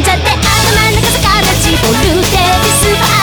んじゃって頭の中逆立ちボルテージスパー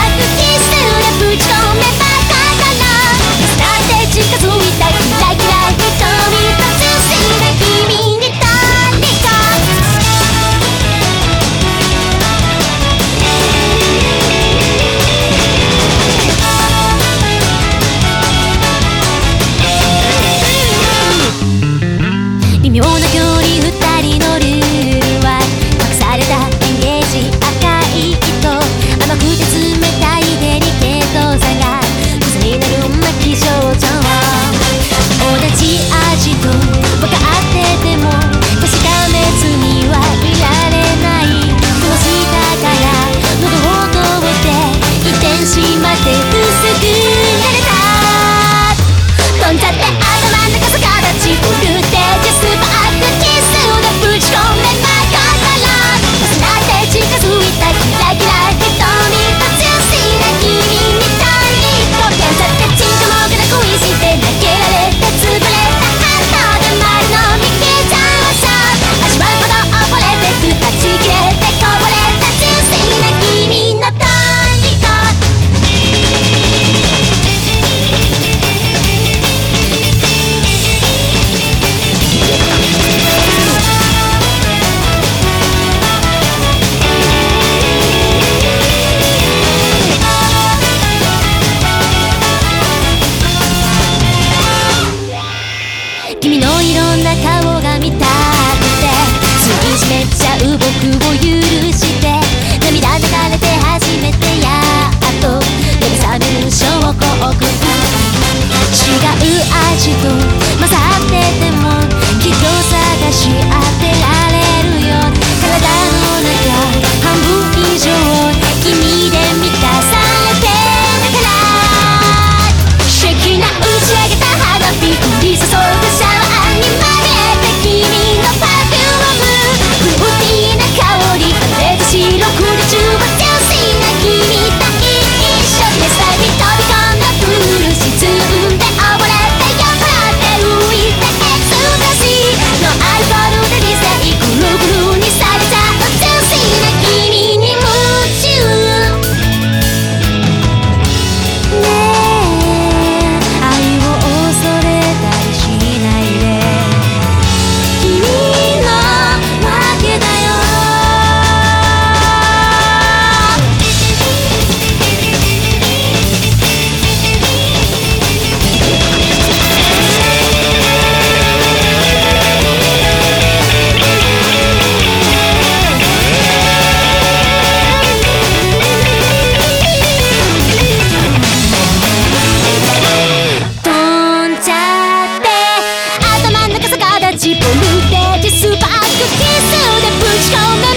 味と混ざっててもきっと探し合あスパークキスでぶち込む